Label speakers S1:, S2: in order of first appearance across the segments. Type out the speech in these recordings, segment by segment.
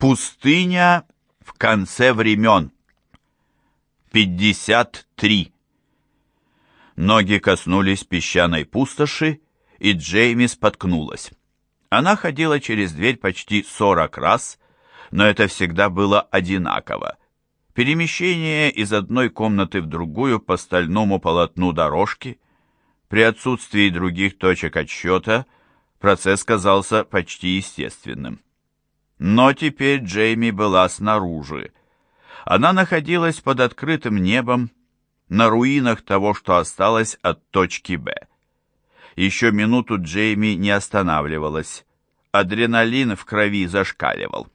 S1: Пустыня в конце времен. 53. Ноги коснулись песчаной пустоши, и Джейми споткнулась. Она ходила через дверь почти 40 раз, но это всегда было одинаково. Перемещение из одной комнаты в другую по стальному полотну дорожки. При отсутствии других точек отсчета процесс казался почти естественным. Но теперь Джейми была снаружи. Она находилась под открытым небом, на руинах того, что осталось от точки «Б». Еще минуту Джейми не останавливалась. Адреналин в крови зашкаливал.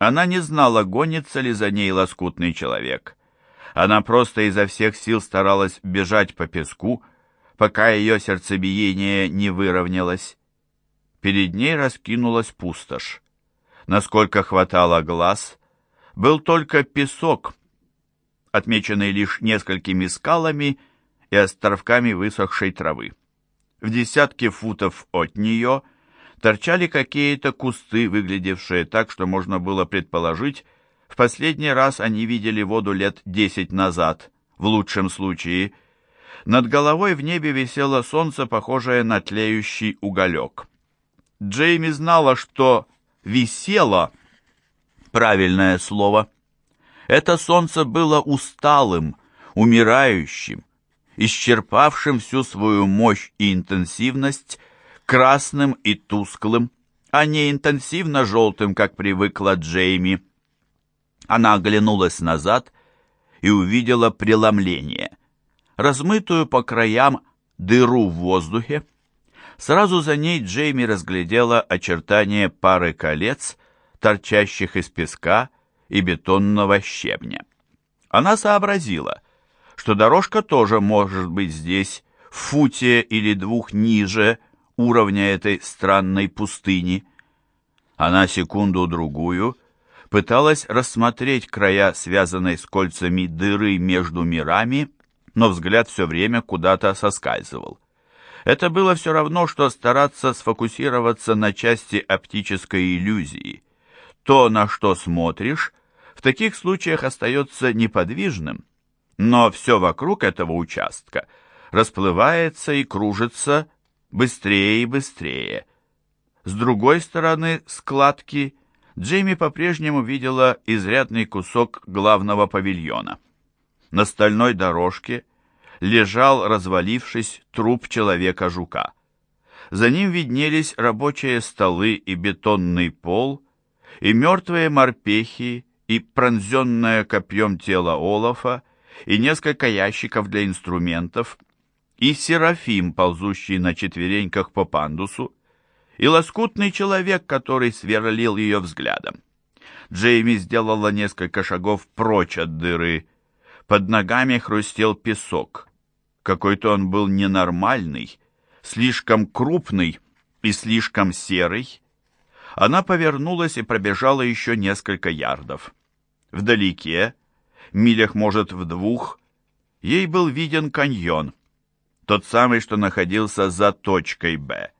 S1: Она не знала, гонится ли за ней лоскутный человек. Она просто изо всех сил старалась бежать по песку, пока ее сердцебиение не выровнялось. Перед ней раскинулась пустошь насколько хватало глаз, был только песок, отмеченный лишь несколькими скалами и островками высохшей травы. В десятке футов от нее торчали какие-то кусты, выглядевшие так, что можно было предположить, в последний раз они видели воду лет десять назад, в лучшем случае. Над головой в небе висело солнце, похожее на тлеющий уголек. Джейми знала, что висело, правильное слово. Это солнце было усталым, умирающим, исчерпавшим всю свою мощь и интенсивность, красным и тусклым, а не интенсивно-желтым, как привыкла Джейми. Она оглянулась назад и увидела преломление, размытую по краям дыру в воздухе, Сразу за ней Джейми разглядела очертания пары колец, торчащих из песка и бетонного щебня. Она сообразила, что дорожка тоже может быть здесь, в футе или двух ниже уровня этой странной пустыни. Она секунду-другую пыталась рассмотреть края, связанной с кольцами дыры между мирами, но взгляд все время куда-то соскальзывал. Это было все равно, что стараться сфокусироваться на части оптической иллюзии. То, на что смотришь, в таких случаях остается неподвижным, но все вокруг этого участка расплывается и кружится быстрее и быстрее. С другой стороны складки Джейми по-прежнему видела изрядный кусок главного павильона. На стальной дорожке лежал, развалившись, труп человека-жука. За ним виднелись рабочие столы и бетонный пол, и мертвые морпехи, и пронзенное копьем тело Олафа, и несколько ящиков для инструментов, и Серафим, ползущий на четвереньках по пандусу, и лоскутный человек, который сверлил ее взглядом. Джейми сделала несколько шагов прочь от дыры. Под ногами хрустел песок. Какой-то он был ненормальный, слишком крупный и слишком серый. Она повернулась и пробежала еще несколько ярдов. Вдалеке, милях, может, в двух, ей был виден каньон, тот самый, что находился за точкой «Б».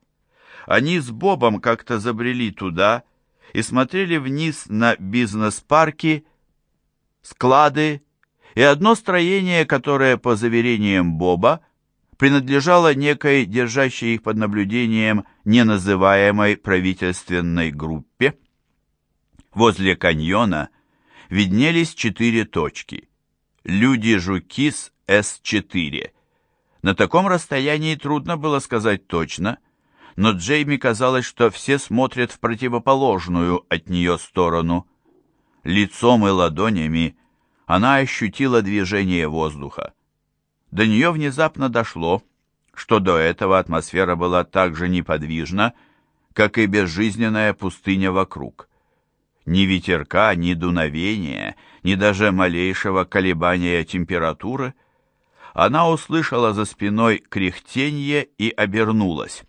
S1: Они с Бобом как-то забрели туда и смотрели вниз на бизнес-парки, склады и одно строение, которое, по заверениям Боба, принадлежало некой, держащей их под наблюдением, неназываемой правительственной группе. Возле каньона виднелись четыре точки. Люди-жуки с С-4. На таком расстоянии трудно было сказать точно, но Джейми казалось, что все смотрят в противоположную от нее сторону. Лицом и ладонями она ощутила движение воздуха. До нее внезапно дошло, что до этого атмосфера была так же неподвижна, как и безжизненная пустыня вокруг. Ни ветерка, ни дуновения, ни даже малейшего колебания температуры. Она услышала за спиной кряхтенье и обернулась.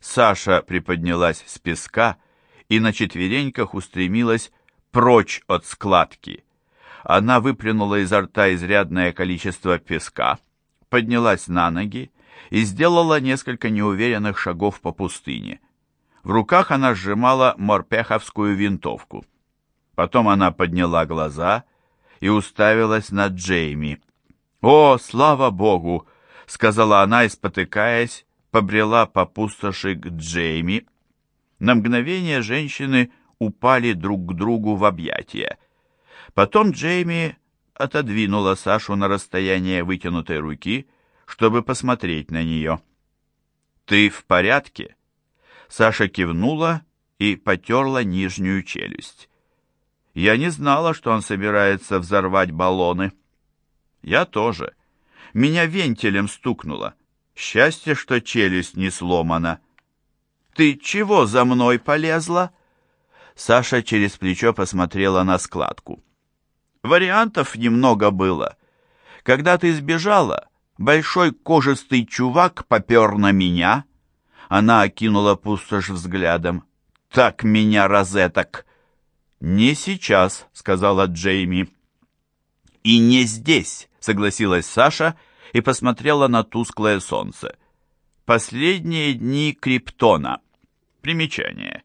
S1: Саша приподнялась с песка и на четвереньках устремилась прочь от складки. Она выплюнула изо рта изрядное количество песка, поднялась на ноги и сделала несколько неуверенных шагов по пустыне. В руках она сжимала морпеховскую винтовку. Потом она подняла глаза и уставилась на Джейми. «О, слава богу!» — сказала она и, спотыкаясь, побрела по пустоши к Джейми. На мгновение женщины упали друг к другу в объятия. Потом Джейми отодвинула Сашу на расстояние вытянутой руки, чтобы посмотреть на нее. «Ты в порядке?» Саша кивнула и потерла нижнюю челюсть. «Я не знала, что он собирается взорвать баллоны». «Я тоже. Меня вентилем стукнуло. Счастье, что челюсть не сломана». «Ты чего за мной полезла?» Саша через плечо посмотрела на складку. Вариантов немного было. Когда ты сбежала, большой кожистый чувак попер на меня. Она окинула пустошь взглядом. Так меня розеток. «Не сейчас», — сказала Джейми. «И не здесь», — согласилась Саша и посмотрела на тусклое солнце. «Последние дни Криптона». Примечание.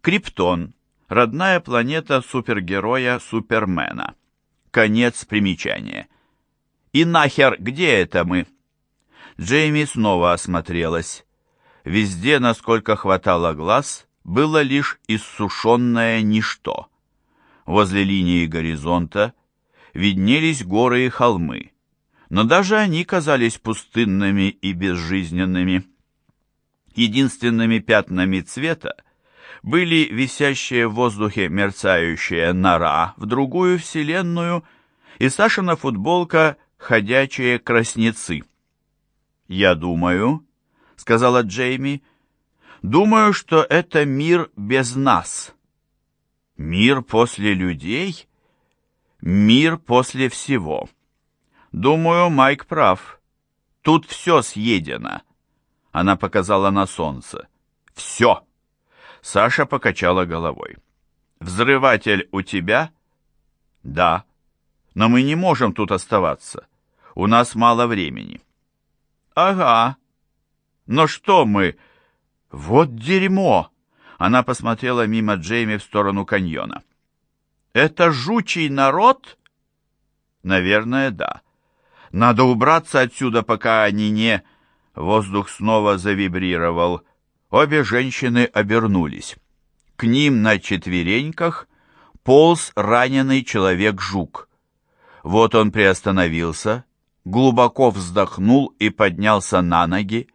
S1: Криптон — родная планета супергероя Супермена. Конец примечания. «И нахер, где это мы?» Джейми снова осмотрелась. Везде, насколько хватало глаз, было лишь иссушенное ничто. Возле линии горизонта виднелись горы и холмы, но даже они казались пустынными и безжизненными. Единственными пятнами цвета были висящие в воздухе мерцающая нора в другую вселенную и Сашина футболка «Ходячие краснецы». «Я думаю», — сказала Джейми, — «думаю, что это мир без нас». «Мир после людей?» «Мир после всего». «Думаю, Майк прав. Тут все съедено». Она показала на солнце. «Все». Саша покачала головой. «Взрыватель у тебя?» «Да. Но мы не можем тут оставаться. У нас мало времени». «Ага. Но что мы?» «Вот дерьмо!» Она посмотрела мимо Джейми в сторону каньона. «Это жучий народ?» «Наверное, да. Надо убраться отсюда, пока они не...» Воздух снова завибрировал. Обе женщины обернулись. К ним на четвереньках полз раненый человек-жук. Вот он приостановился, глубоко вздохнул и поднялся на ноги.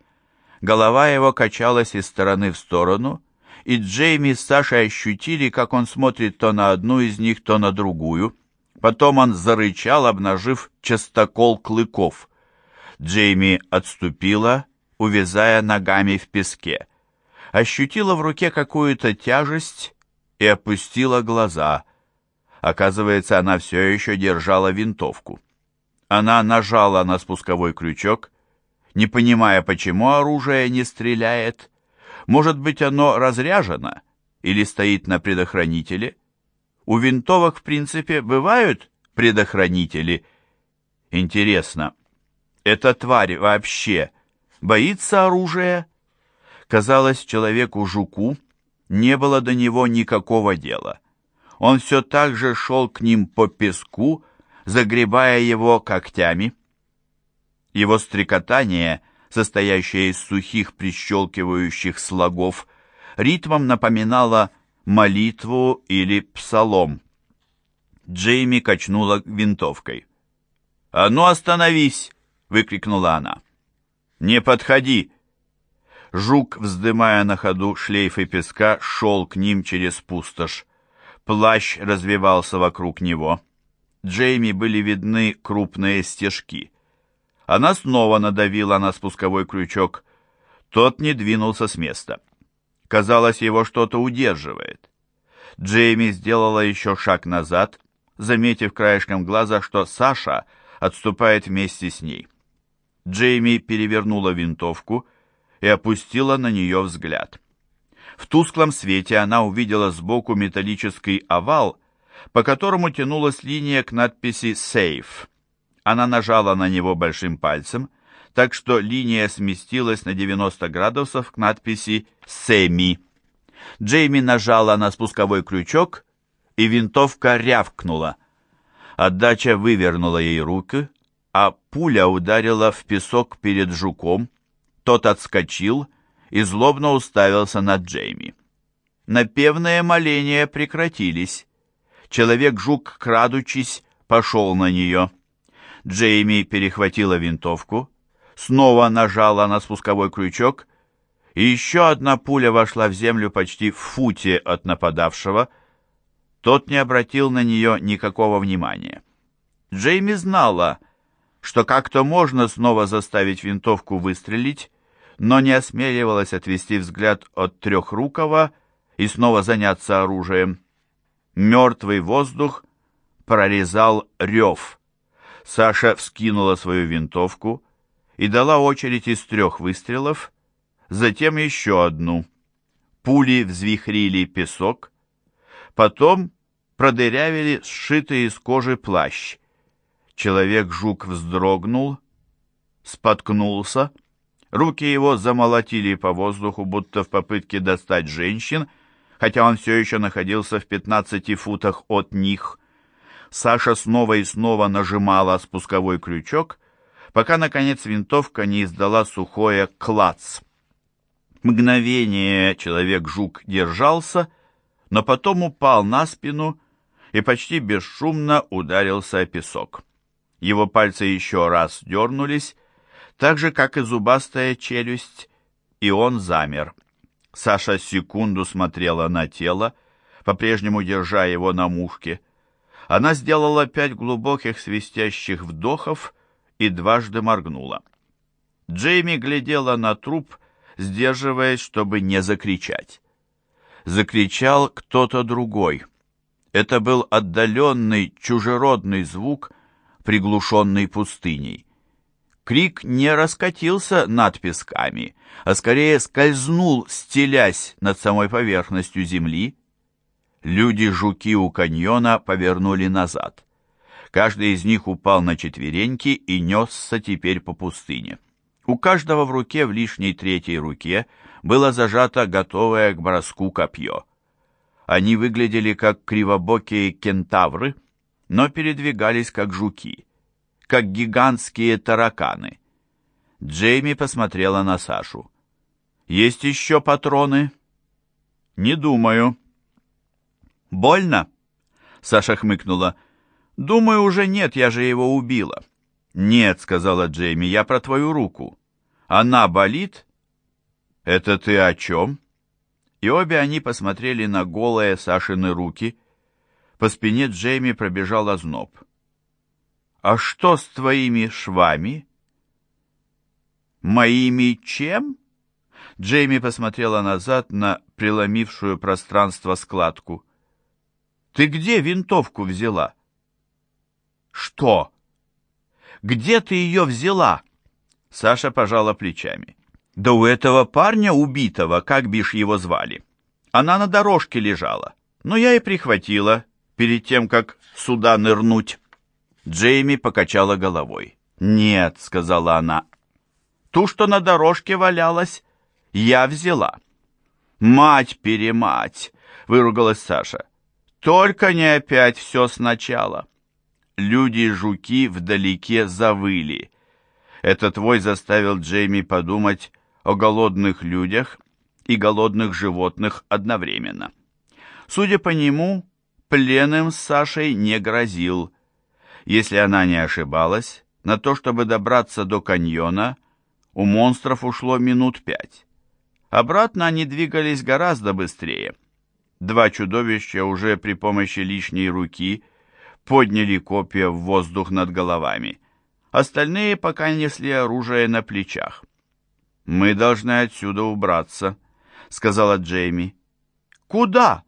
S1: Голова его качалась из стороны в сторону, и Джейми с Сашей ощутили, как он смотрит то на одну из них, то на другую. Потом он зарычал, обнажив частокол клыков. Джейми отступила, увязая ногами в песке ощутила в руке какую-то тяжесть и опустила глаза. Оказывается, она все еще держала винтовку. Она нажала на спусковой крючок, не понимая, почему оружие не стреляет. Может быть, оно разряжено или стоит на предохранителе? У винтовок, в принципе, бывают предохранители. Интересно, эта тварь вообще боится оружия? Казалось, человеку-жуку не было до него никакого дела. Он все так же шел к ним по песку, загребая его когтями. Его стрекотание, состоящее из сухих прищелкивающих слогов, ритмом напоминало молитву или псалом. Джейми качнула винтовкой. «А ну остановись!» — выкрикнула она. «Не подходи!» Жук, вздымая на ходу шлейфы песка, шел к ним через пустошь. Плащ развивался вокруг него. Джейми были видны крупные стежки. Она снова надавила на спусковой крючок. Тот не двинулся с места. Казалось, его что-то удерживает. Джейми сделала еще шаг назад, заметив краешком глаза, что Саша отступает вместе с ней. Джейми перевернула винтовку и опустила на нее взгляд. В тусклом свете она увидела сбоку металлический овал, по которому тянулась линия к надписи «Сейф». Она нажала на него большим пальцем, так что линия сместилась на 90 градусов к надписи «Семи». Джейми нажала на спусковой крючок, и винтовка рявкнула. Отдача вывернула ей руки, а пуля ударила в песок перед жуком. Тот отскочил и злобно уставился на Джейми. Напевные моления прекратились. Человек-жук, крадучись, пошел на нее. Джейми перехватила винтовку, снова нажала на спусковой крючок, и еще одна пуля вошла в землю почти в футе от нападавшего. Тот не обратил на нее никакого внимания. Джейми знала, что как-то можно снова заставить винтовку выстрелить, но не осмеливалась отвести взгляд от трехрукого и снова заняться оружием. Мертвый воздух прорезал рев. Саша вскинула свою винтовку и дала очередь из трех выстрелов, затем еще одну. Пули взвихрили песок, потом продырявили сшитый из кожи плащ. Человек-жук вздрогнул, споткнулся, руки его замолотили по воздуху, будто в попытке достать женщин, хотя он все еще находился в пятнадцати футах от них. Саша снова и снова нажимала спусковой крючок, пока, наконец, винтовка не издала сухое «клац». Мгновение человек-жук держался, но потом упал на спину и почти бесшумно ударился о песок. Его пальцы еще раз дернулись, так же, как и зубастая челюсть, и он замер. Саша секунду смотрела на тело, по-прежнему держа его на мушке. Она сделала пять глубоких свистящих вдохов и дважды моргнула. Джейми глядела на труп, сдерживаясь, чтобы не закричать. Закричал кто-то другой. Это был отдаленный, чужеродный звук, приглушенный пустыней. Крик не раскатился над песками, а скорее скользнул, стелясь над самой поверхностью земли. Люди-жуки у каньона повернули назад. Каждый из них упал на четвереньки и несся теперь по пустыне. У каждого в руке, в лишней третьей руке, было зажато готовое к броску копье. Они выглядели как кривобокие кентавры, но передвигались как жуки, как гигантские тараканы. Джейми посмотрела на Сашу. «Есть еще патроны?» «Не думаю». «Больно?» Саша хмыкнула. «Думаю, уже нет, я же его убила». «Нет», — сказала Джейми, — «я про твою руку». «Она болит?» «Это ты о чем?» И обе они посмотрели на голые Сашины руки. По спине Джейми пробежал озноб. «А что с твоими швами?» «Моими чем?» Джейми посмотрела назад на преломившую пространство складку. Ты где винтовку взяла? Что? Где ты ее взяла? Саша пожала плечами. Да у этого парня убитого, как бишь его звали. Она на дорожке лежала, но я и прихватила, перед тем, как сюда нырнуть. Джейми покачала головой. «Нет», — сказала она, — «ту, что на дорожке валялась, я взяла». «Мать-перемать!» — выругалась Саша. Только не опять все сначала. Люди-жуки вдалеке завыли. Этот вой заставил Джейми подумать о голодных людях и голодных животных одновременно. Судя по нему, пленным с Сашей не грозил. Если она не ошибалась, на то, чтобы добраться до каньона, у монстров ушло минут пять. Обратно они двигались гораздо быстрее. Два чудовища уже при помощи лишней руки подняли копья в воздух над головами. Остальные пока несли оружие на плечах. «Мы должны отсюда убраться», — сказала Джейми. «Куда?»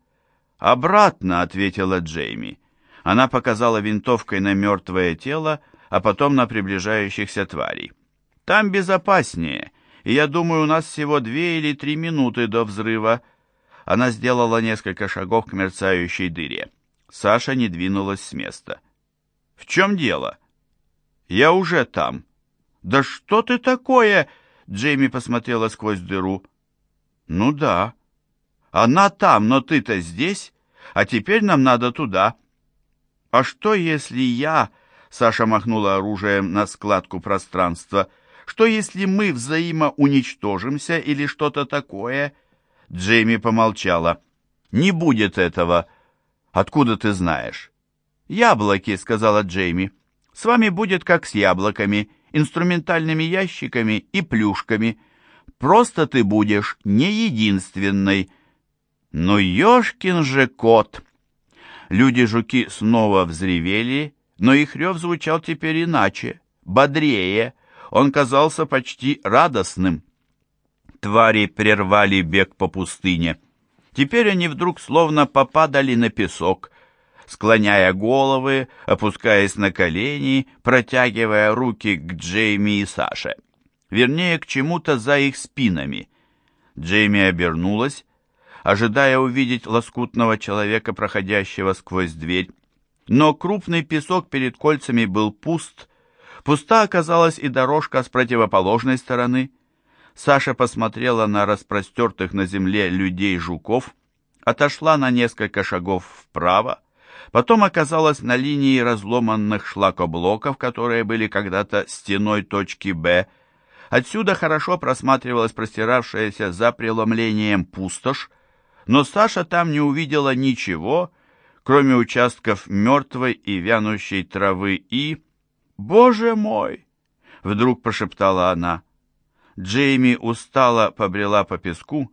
S1: «Обратно», — ответила Джейми. Она показала винтовкой на мертвое тело, а потом на приближающихся тварей. «Там безопаснее, и я думаю, у нас всего две или три минуты до взрыва», она сделала несколько шагов к мерцающей дыре. Саша не двинулась с места. «В чем дело?» «Я уже там». «Да что ты такое?» Джейми посмотрела сквозь дыру. «Ну да. Она там, но ты-то здесь. а теперь нам надо туда». «А что, если я...» — Саша махнула оружием на складку пространства. «Что, если мы взаимоуничтожимся или что-то такое?» Джейми помолчала. «Не будет этого. Откуда ты знаешь?» «Яблоки», — сказала Джейми. «С вами будет как с яблоками, инструментальными ящиками и плюшками. Просто ты будешь не единственной». «Ну, ешкин же кот!» Люди-жуки снова взревели, но их рев звучал теперь иначе, бодрее. Он казался почти радостным. Твари прервали бег по пустыне. Теперь они вдруг словно попадали на песок, склоняя головы, опускаясь на колени, протягивая руки к Джейми и Саше. Вернее, к чему-то за их спинами. Джейми обернулась, ожидая увидеть лоскутного человека, проходящего сквозь дверь. Но крупный песок перед кольцами был пуст. Пуста оказалась и дорожка с противоположной стороны. Саша посмотрела на распростертых на земле людей-жуков, отошла на несколько шагов вправо, потом оказалась на линии разломанных шлакоблоков, которые были когда-то стеной точки «Б». Отсюда хорошо просматривалась простиравшаяся за преломлением пустошь, но Саша там не увидела ничего, кроме участков мертвой и вянущей травы и... «Боже мой!» — вдруг прошептала она. Джейми устало побрела по песку,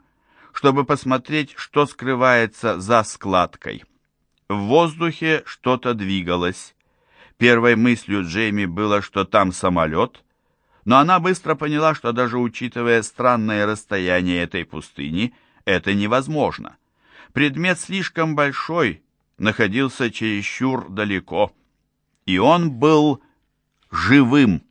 S1: чтобы посмотреть, что скрывается за складкой. В воздухе что-то двигалось. Первой мыслью Джейми было, что там самолет, но она быстро поняла, что даже учитывая странное расстояние этой пустыни, это невозможно. Предмет слишком большой, находился чересчур далеко. И он был живым.